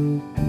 Mm-hmm.